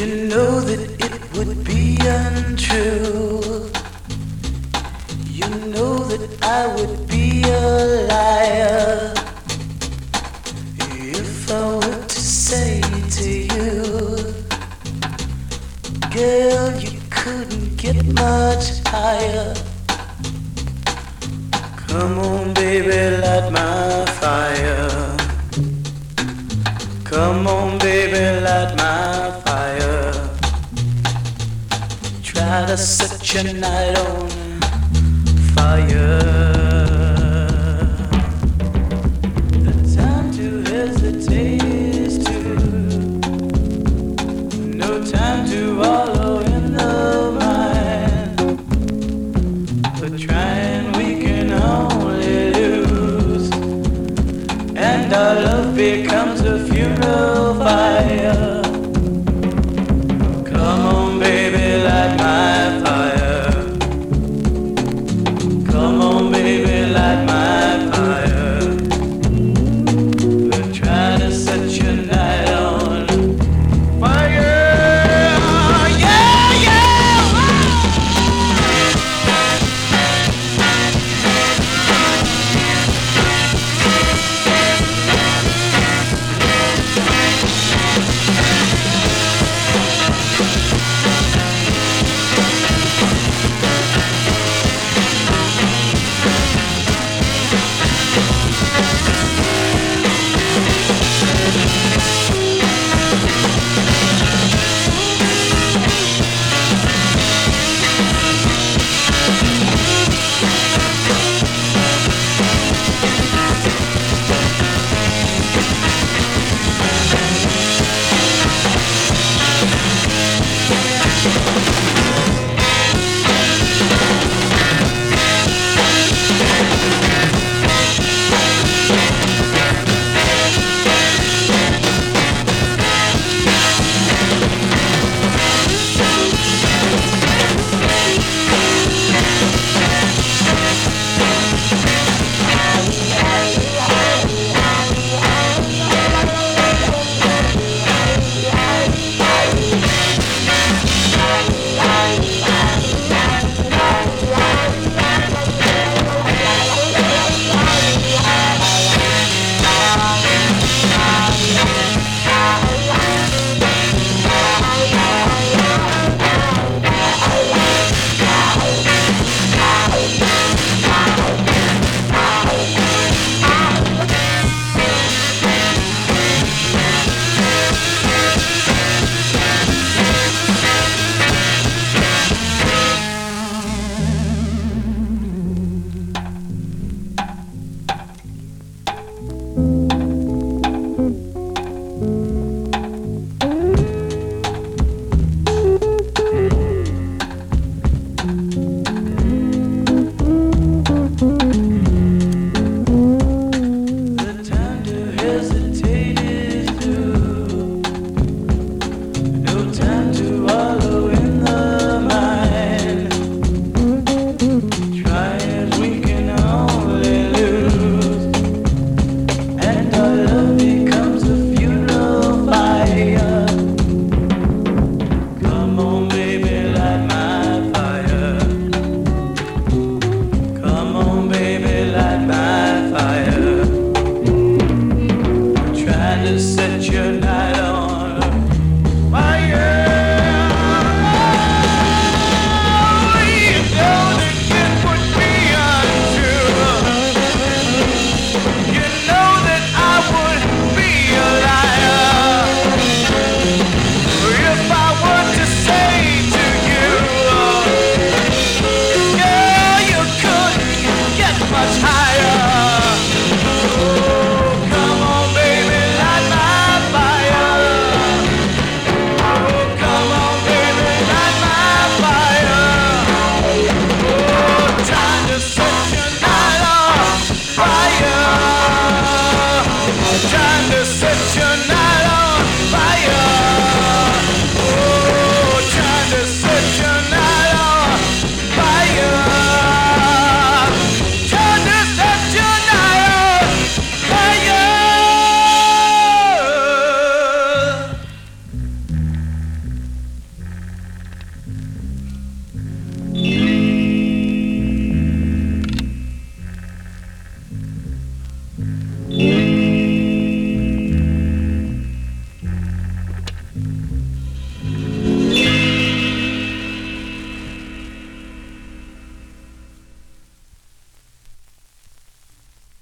You know that it would be untrue. You know that I would be a liar if I were to say to you, girl, you couldn't get much higher. Come on, baby, light my fire. Try a night on fire. The time to hesitate is too. No time to wallow in the mind. But trying we can only lose. And our love becomes a funeral fire. condescension.